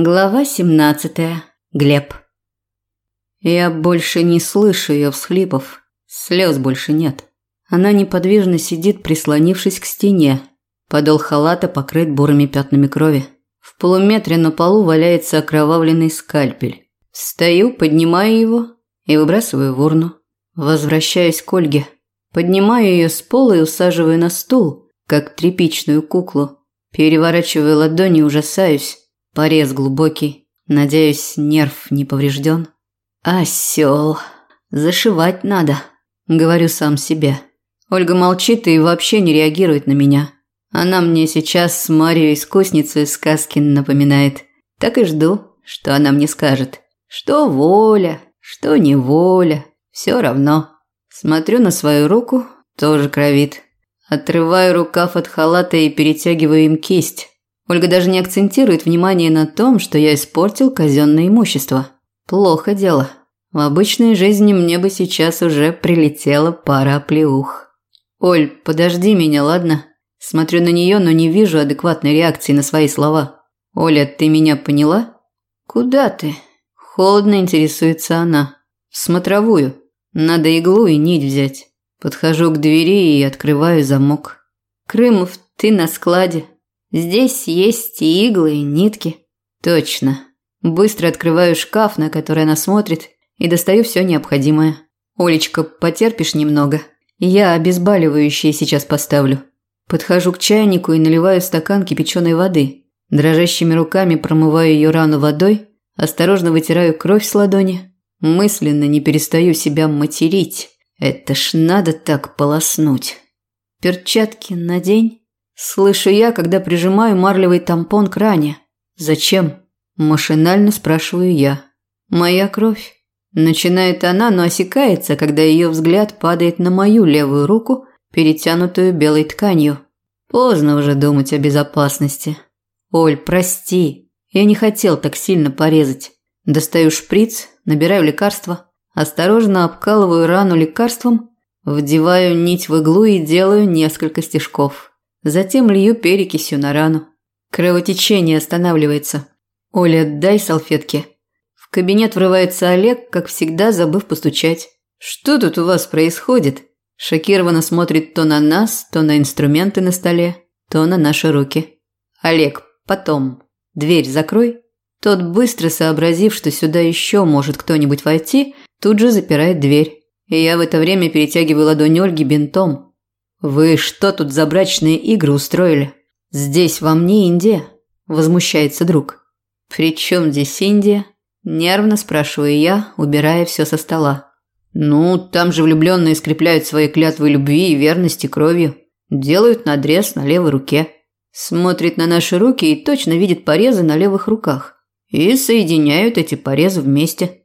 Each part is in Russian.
Глава 17. Глеб. Я больше не слышу ее всхлипов. Слез больше нет. Она неподвижно сидит, прислонившись к стене. Подол халата покрыт бурыми пятнами крови. В полуметре на полу валяется окровавленный скальпель. Стою, поднимаю его и выбрасываю в урну. Возвращаюсь к Ольге. Поднимаю ее с пола и усаживаю на стул, как тряпичную куклу. Переворачиваю ладони ужасаюсь. Порез глубокий. Надеюсь, нерв не поврежден. Осел. Зашивать надо. Говорю сам себе. Ольга молчит и вообще не реагирует на меня. Она мне сейчас с Марией искусницей сказки напоминает. Так и жду, что она мне скажет. Что воля, что неволя. Все равно. Смотрю на свою руку, тоже кровит. Отрываю рукав от халата и перетягиваю им кисть. Ольга даже не акцентирует внимание на том, что я испортил казенное имущество. Плохо дело. В обычной жизни мне бы сейчас уже прилетела пара оплеух. «Оль, подожди меня, ладно?» Смотрю на нее, но не вижу адекватной реакции на свои слова. «Оля, ты меня поняла?» «Куда ты?» Холодно интересуется она. «В смотровую. Надо иглу и нить взять». Подхожу к двери и открываю замок. «Крымов, ты на складе. Здесь есть и иглы, и нитки. Точно. Быстро открываю шкаф, на который она смотрит, и достаю все необходимое. Олечка, потерпишь немного? Я обезболивающее сейчас поставлю. Подхожу к чайнику и наливаю стакан кипяченой воды. Дрожащими руками промываю ее рану водой, осторожно вытираю кровь с ладони. Мысленно не перестаю себя материть. Это ж надо так полоснуть. Перчатки надень. Слышу я, когда прижимаю марлевый тампон к ране. «Зачем?» – машинально спрашиваю я. «Моя кровь». Начинает она, но осекается, когда ее взгляд падает на мою левую руку, перетянутую белой тканью. Поздно уже думать о безопасности. «Оль, прости, я не хотел так сильно порезать». Достаю шприц, набираю лекарство, осторожно обкалываю рану лекарством, вдеваю нить в иглу и делаю несколько стежков. Затем лью перекисью на рану. Кровотечение останавливается. Оля, дай салфетки. В кабинет врывается Олег, как всегда, забыв постучать. Что тут у вас происходит? Шокированно смотрит то на нас, то на инструменты на столе, то на наши руки. Олег, потом. Дверь закрой. Тот, быстро сообразив, что сюда еще может кто-нибудь войти, тут же запирает дверь. И я в это время перетягиваю ладонь Ольги бинтом, «Вы что тут за брачные игры устроили? Здесь вам не Индия?» – возмущается друг. «При чем здесь Индия?» – нервно спрашиваю я, убирая все со стола. «Ну, там же влюбленные скрепляют свои клятвы любви и верности кровью. Делают надрез на левой руке. Смотрит на наши руки и точно видит порезы на левых руках. И соединяют эти порезы вместе».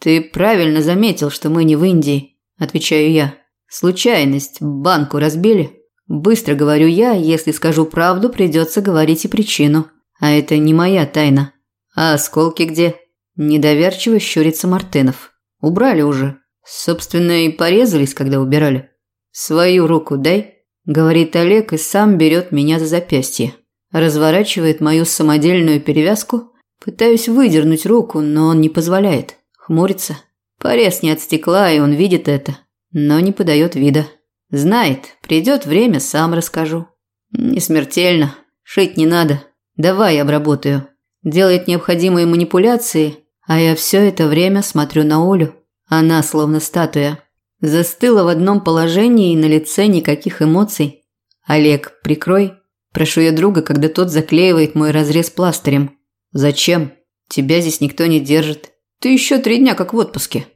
«Ты правильно заметил, что мы не в Индии», – отвечаю я. Случайность. Банку разбили. Быстро говорю я, если скажу правду, придется говорить и причину. А это не моя тайна. А осколки где? Недоверчиво щурится Мартынов. Убрали уже. Собственно, и порезались, когда убирали. Свою руку дай, говорит Олег и сам берет меня за запястье. Разворачивает мою самодельную перевязку. Пытаюсь выдернуть руку, но он не позволяет. Хмурится. Порез не от стекла, и он видит это но не подает вида. Знает, придет время, сам расскажу. Не смертельно, шить не надо. Давай обработаю. Делает необходимые манипуляции, а я все это время смотрю на Олю. Она словно статуя. Застыла в одном положении и на лице никаких эмоций. Олег, прикрой. Прошу я друга, когда тот заклеивает мой разрез пластырем. Зачем? Тебя здесь никто не держит. Ты еще три дня как в отпуске.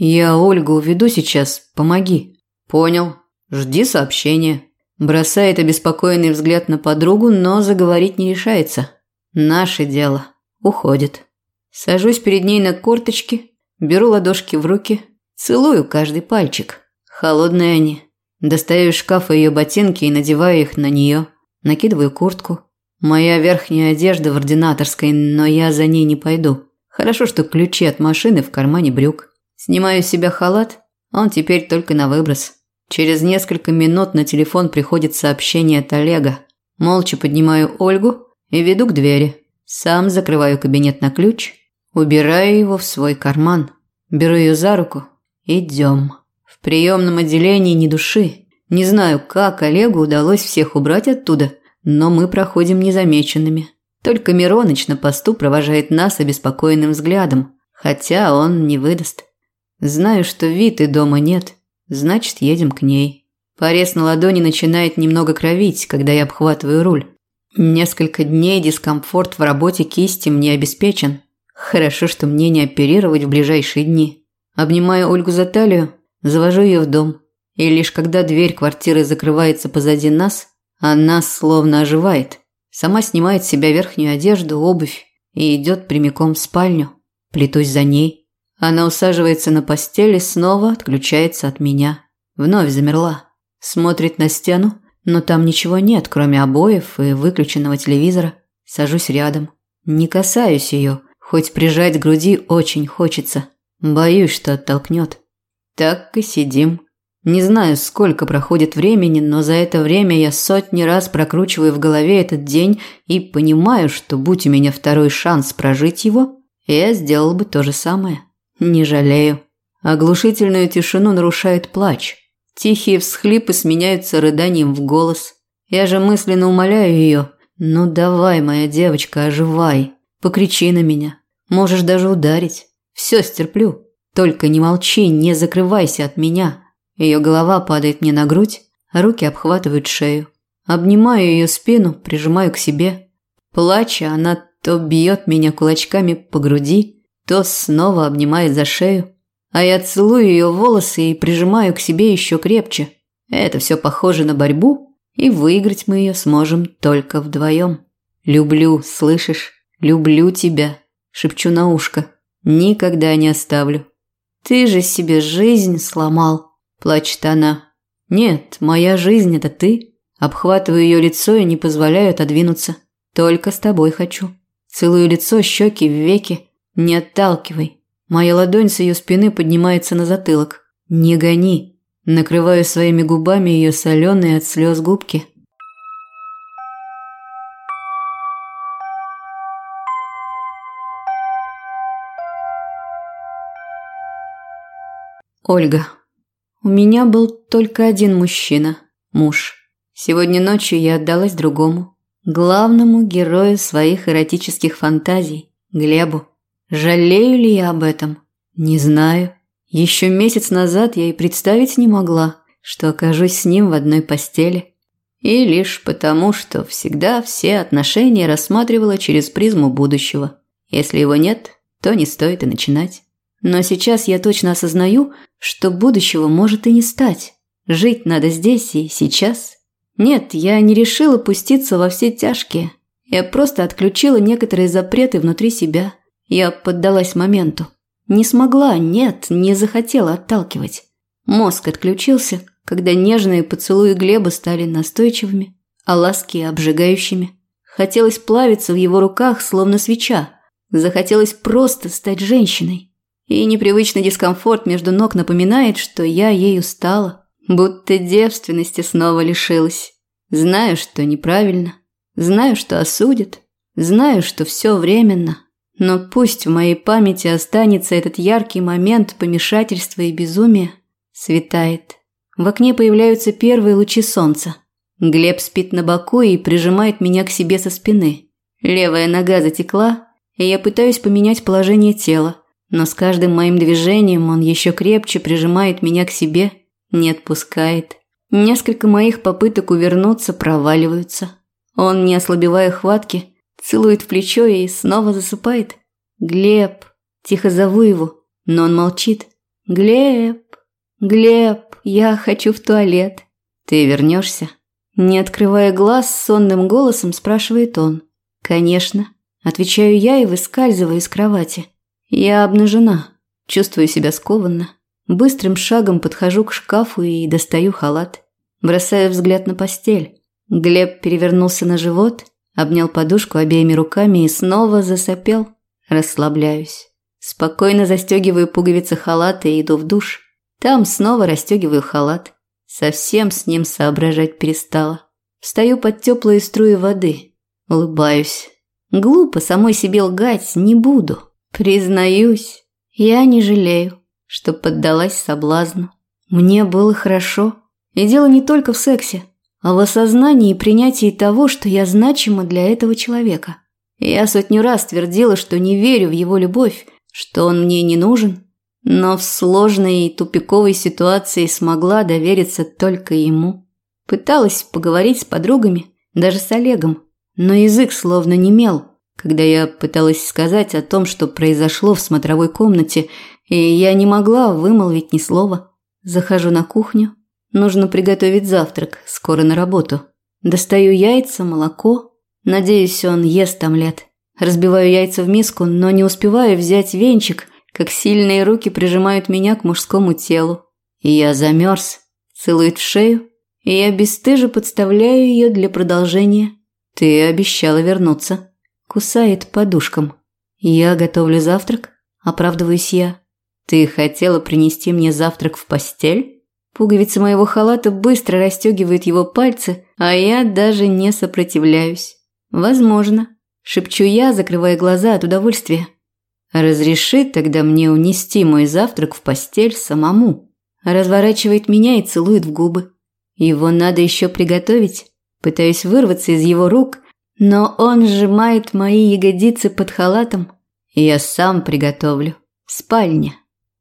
«Я Ольгу уведу сейчас, помоги». «Понял. Жди сообщения». Бросает обеспокоенный взгляд на подругу, но заговорить не решается. «Наше дело». Уходит. Сажусь перед ней на корточки, беру ладошки в руки, целую каждый пальчик. Холодные они. Достаю из шкафа ее ботинки и надеваю их на нее. Накидываю куртку. Моя верхняя одежда в ординаторской, но я за ней не пойду. Хорошо, что ключи от машины в кармане брюк. Снимаю с себя халат, он теперь только на выброс. Через несколько минут на телефон приходит сообщение от Олега. Молча поднимаю Ольгу и веду к двери. Сам закрываю кабинет на ключ, убираю его в свой карман. Беру ее за руку. Идем. В приемном отделении ни души. Не знаю, как Олегу удалось всех убрать оттуда, но мы проходим незамеченными. Только Мироныч на посту провожает нас обеспокоенным взглядом, хотя он не выдаст. Знаю, что Виты дома нет, значит, едем к ней. Порез на ладони начинает немного кровить, когда я обхватываю руль. Несколько дней дискомфорт в работе кисти мне обеспечен. Хорошо, что мне не оперировать в ближайшие дни. Обнимаю Ольгу за талию, завожу ее в дом. И лишь когда дверь квартиры закрывается позади нас, она словно оживает. Сама снимает с себя верхнюю одежду, обувь и идет прямиком в спальню. Плетусь за ней. Она усаживается на постели снова отключается от меня. Вновь замерла. Смотрит на стену, но там ничего нет, кроме обоев и выключенного телевизора. Сажусь рядом. Не касаюсь ее, хоть прижать к груди очень хочется. Боюсь, что оттолкнет. Так и сидим. Не знаю, сколько проходит времени, но за это время я сотни раз прокручиваю в голове этот день и понимаю, что будь у меня второй шанс прожить его, я сделал бы то же самое. Не жалею. Оглушительную тишину нарушает плач. Тихие всхлипы сменяются рыданием в голос. Я же мысленно умоляю ее. «Ну давай, моя девочка, оживай. Покричи на меня. Можешь даже ударить. Все стерплю. Только не молчи, не закрывайся от меня». Ее голова падает мне на грудь, а руки обхватывают шею. Обнимаю ее спину, прижимаю к себе. Плача, она то бьет меня кулачками по груди, то снова обнимает за шею. А я целую ее волосы и прижимаю к себе еще крепче. Это все похоже на борьбу, и выиграть мы ее сможем только вдвоем. «Люблю, слышишь? Люблю тебя», – шепчу на ушко. «Никогда не оставлю». «Ты же себе жизнь сломал», – плачет она. «Нет, моя жизнь – это ты». Обхватываю ее лицо и не позволяю отодвинуться. «Только с тобой хочу». Целую лицо, щеки, веки. Не отталкивай. Моя ладонь с ее спины поднимается на затылок. «Не гони!» Накрываю своими губами ее соленые от слез губки. Ольга. У меня был только один мужчина – муж. Сегодня ночью я отдалась другому, главному герою своих эротических фантазий – Глебу. Жалею ли я об этом? Не знаю. Еще месяц назад я и представить не могла, что окажусь с ним в одной постели. И лишь потому, что всегда все отношения рассматривала через призму будущего. Если его нет, то не стоит и начинать. Но сейчас я точно осознаю, что будущего может и не стать. Жить надо здесь и сейчас. Нет, я не решила пуститься во все тяжкие. Я просто отключила некоторые запреты внутри себя – я поддалась моменту. Не смогла, нет, не захотела отталкивать. Мозг отключился, когда нежные поцелуи Глеба стали настойчивыми, а ласки обжигающими. Хотелось плавиться в его руках, словно свеча. Захотелось просто стать женщиной. И непривычный дискомфорт между ног напоминает, что я ею стала, будто девственности снова лишилась. Знаю, что неправильно, знаю, что осудят, знаю, что все временно – но пусть в моей памяти останется этот яркий момент помешательства и безумия. Светает. В окне появляются первые лучи солнца. Глеб спит на боку и прижимает меня к себе со спины. Левая нога затекла, и я пытаюсь поменять положение тела, но с каждым моим движением он еще крепче прижимает меня к себе, не отпускает. Несколько моих попыток увернуться проваливаются. Он, не ослабевая хватки, целует в плечо и снова засыпает. «Глеб!» Тихо зову его, но он молчит. «Глеб! Глеб! Я хочу в туалет!» «Ты вернешься?» Не открывая глаз, сонным голосом спрашивает он. «Конечно». Отвечаю я и выскальзываю из кровати. Я обнажена, чувствую себя скованно. Быстрым шагом подхожу к шкафу и достаю халат. Бросаю взгляд на постель. Глеб перевернулся на живот – обнял подушку обеими руками и снова засопел. Расслабляюсь. Спокойно застегиваю пуговицы халата и иду в душ. Там снова расстегиваю халат. Совсем с ним соображать перестала. Встаю под теплые струи воды. Улыбаюсь. Глупо самой себе лгать не буду. Признаюсь, я не жалею, что поддалась соблазну. Мне было хорошо. И дело не только в сексе, а в осознании и принятии того, что я значима для этого человека. Я сотню раз твердила, что не верю в его любовь, что он мне не нужен, но в сложной и тупиковой ситуации смогла довериться только ему. Пыталась поговорить с подругами, даже с Олегом, но язык словно не мел, когда я пыталась сказать о том, что произошло в смотровой комнате, и я не могла вымолвить ни слова. Захожу на кухню. Нужно приготовить завтрак, скоро на работу. Достаю яйца, молоко. Надеюсь, он ест омлет. Разбиваю яйца в миску, но не успеваю взять венчик, как сильные руки прижимают меня к мужскому телу. И я замерз, целует в шею, и я бесстыже подставляю ее для продолжения. Ты обещала вернуться. Кусает подушком. Я готовлю завтрак, оправдываюсь я. Ты хотела принести мне завтрак в постель? Пуговицы моего халата быстро расстегивают его пальцы, а я даже не сопротивляюсь. Возможно. Шепчу я, закрывая глаза от удовольствия. Разреши тогда мне унести мой завтрак в постель самому. Разворачивает меня и целует в губы. Его надо еще приготовить. Пытаюсь вырваться из его рук, но он сжимает мои ягодицы под халатом. Я сам приготовлю. В спальне.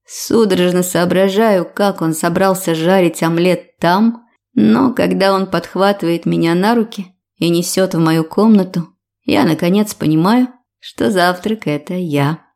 Судорожно соображаю, как он собрался жарить омлет там, но когда он подхватывает меня на руки и несет в мою комнату, я наконец понимаю, что завтрак – это я.